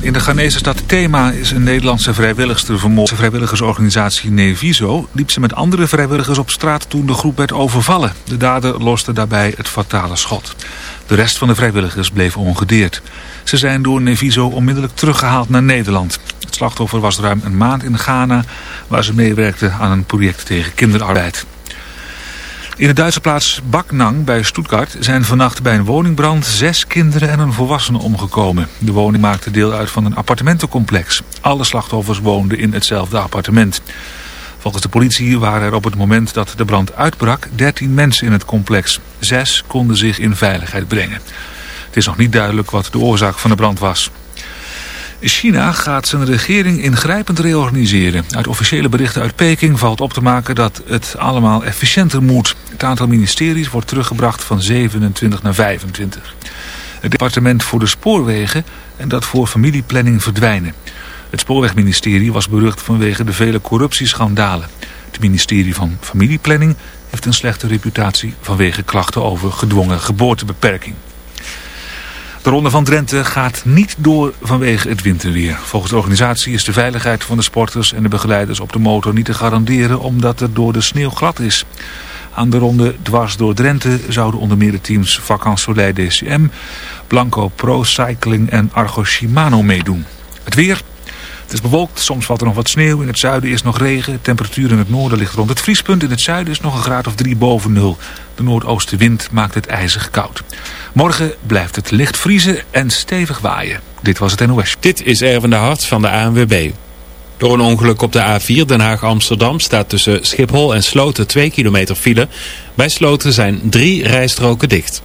In de Ghanese stad Thema is een Nederlandse vrijwilligster vermoord. De vrijwilligersorganisatie Neviso liep ze met andere vrijwilligers op straat toen de groep werd overvallen. De dader loste daarbij het fatale schot. De rest van de vrijwilligers bleef ongedeerd. Ze zijn door Neviso onmiddellijk teruggehaald naar Nederland. Het slachtoffer was ruim een maand in Ghana, waar ze meewerkte aan een project tegen kinderarbeid. In de Duitse plaats Baknang bij Stuttgart zijn vannacht bij een woningbrand zes kinderen en een volwassene omgekomen. De woning maakte deel uit van een appartementencomplex. Alle slachtoffers woonden in hetzelfde appartement. Volgens de politie waren er op het moment dat de brand uitbrak 13 mensen in het complex. Zes konden zich in veiligheid brengen. Het is nog niet duidelijk wat de oorzaak van de brand was. China gaat zijn regering ingrijpend reorganiseren. Uit officiële berichten uit Peking valt op te maken dat het allemaal efficiënter moet. Het aantal ministeries wordt teruggebracht van 27 naar 25. Het departement voor de spoorwegen en dat voor familieplanning verdwijnen. Het spoorwegministerie was berucht vanwege de vele corruptieschandalen. Het ministerie van Familieplanning heeft een slechte reputatie vanwege klachten over gedwongen geboortebeperking. De Ronde van Drenthe gaat niet door vanwege het winterweer. Volgens de organisatie is de veiligheid van de sporters en de begeleiders op de motor niet te garanderen omdat het door de sneeuw glad is. Aan de ronde dwars door Drenthe zouden onder meer de teams Vakant Soleil DCM, Blanco Pro Cycling en Argo Shimano meedoen. Het weer, is bewolkt, soms valt er nog wat sneeuw. In het zuiden is nog regen. Temperatuur in het noorden ligt rond het vriespunt. In het zuiden is nog een graad of drie boven nul. De noordoostenwind maakt het ijzig koud. Morgen blijft het licht vriezen en stevig waaien. Dit was het NOS. Dit is Erwin de Hart van de ANWB. Door een ongeluk op de A4 Den Haag-Amsterdam staat tussen Schiphol en Sloten 2 kilometer file. Bij Sloten zijn drie rijstroken dicht.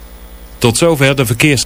Tot zover de verkeers...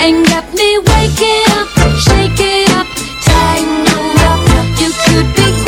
and let me waking up, shaking up, tangled up. You could be.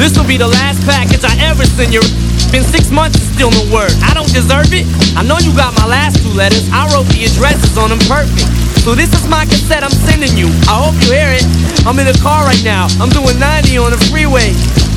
This will be the last package I ever send you. Been six months and still no word. I don't deserve it. I know you got my last two letters. I wrote the addresses on them perfect. So this is my cassette I'm sending you. I hope you hear it. I'm in the car right now. I'm doing 90 on the freeway.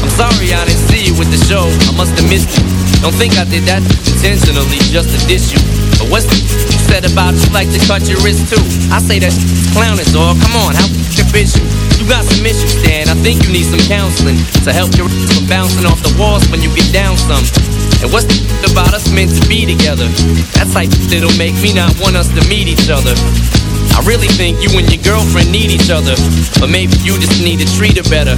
I'm sorry I didn't see you with the show. I must have missed you. Don't think I did that intentionally just to diss you. But what's the you said about you like to cut your wrist too? I say that clowning, dog. Come on, how can bitch you? You got some issues, Stan. I think you need some counseling to help your from bouncing off the walls when you get down some. And what's the about us meant to be together? That's like that'll make me not want us to meet each other. I really think you and your girlfriend need each other, but maybe you just need to treat her better.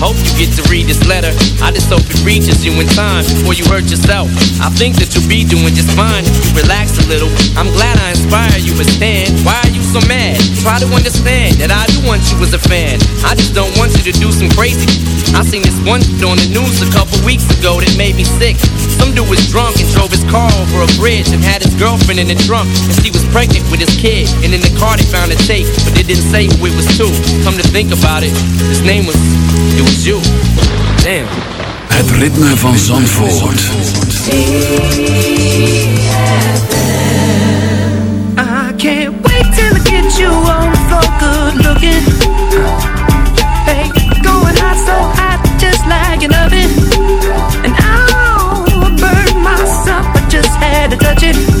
I hope you get to read this letter. I just hope it reaches you in time before you hurt yourself. I think that you'll be doing just fine if you relax a little. I'm glad I inspire you, but Stan, why are you so mad? Try to understand that I do want you as a fan. I just don't want you to do some crazy. I seen this one on the news a couple weeks ago that made me sick. Some dude was drunk and drove his car over a bridge and had his girlfriend in the trunk, and she was pregnant with his kid. And in the car they found a tape, but they didn't say who it was to. Come to think about it, his name was, it was you. Damn. Het ritme van Zandvoort. I can't wait till I get you on the floor, good looking. Hey, going hot, so hot, just like an oven. Had it.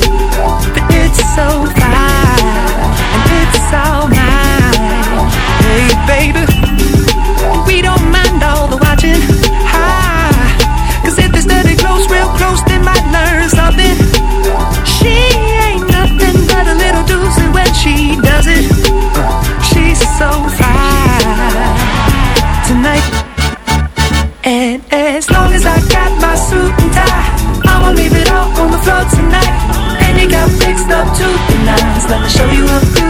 Let me show you a groove.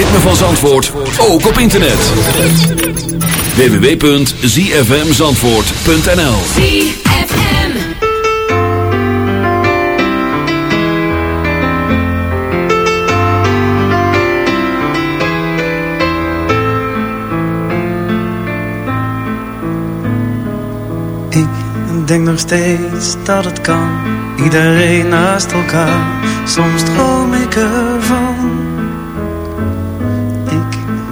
ritme van Zandvoort, ook op internet. www.zfmzandvoort.nl ZFM. Ik denk nog steeds dat het kan. Iedereen naast elkaar. Soms droom ik ervan.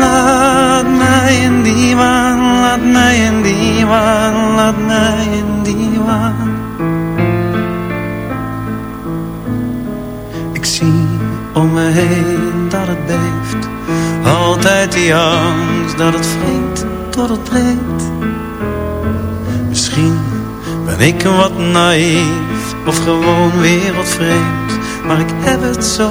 Laat mij in die waan, laat mij in die waan, laat mij in die waan. Ik zie om me heen dat het beeft, altijd die angst dat het vreemd tot het breekt. Misschien ben ik wat naïef of gewoon wereldvreemd, maar ik heb het zo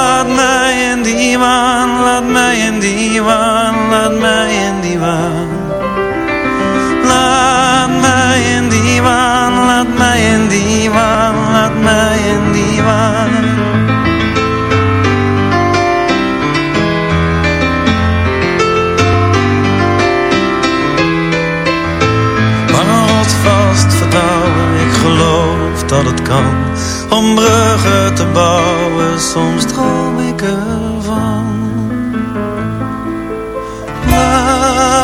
die waan, laat mij in die waan, laat mij in die waan. Laat mij in die waan, laat mij in die waan, laat mij in die waan. vast vertrouwen, ik geloof dat het kan Om bruggen te bouwen, soms droom ik er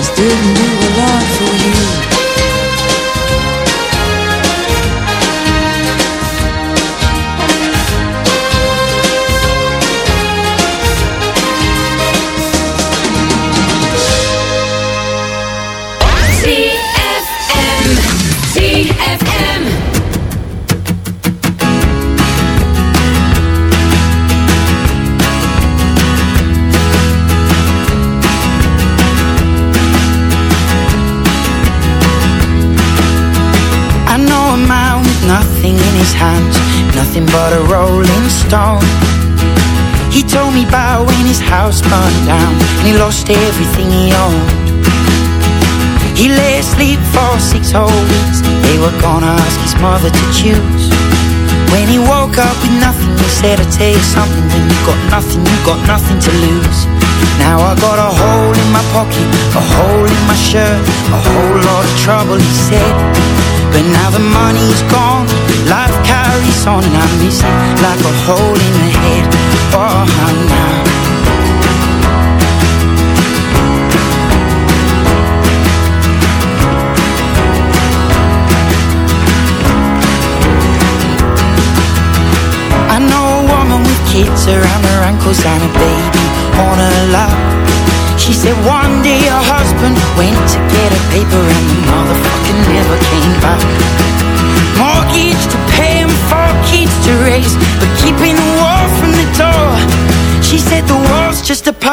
this didn't do a lot for you. Nothing but a rolling stone. He told me about when his house burned down and he lost everything he owned. He lay asleep for six whole weeks. They were gonna ask his mother to choose. When he woke up with nothing, he said, I tell you something, when you got nothing, you got nothing to lose. Now I got a hole in my pocket, a hole in my shirt, a whole lot of trouble, he said. But now the money's gone, life carries on, and I miss it like a hole in the head. Oh, now. I know a woman with kids around her ankles and a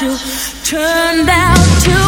You turned out to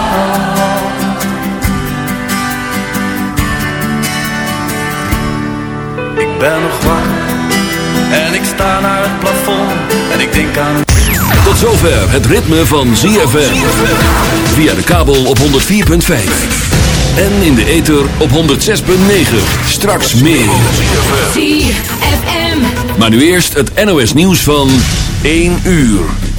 ben nog wakker en ik sta naar het plafond en ik denk aan... Tot zover het ritme van ZFM. Via de kabel op 104.5. En in de ether op 106.9. Straks meer. ZFM. Maar nu eerst het NOS nieuws van 1 uur.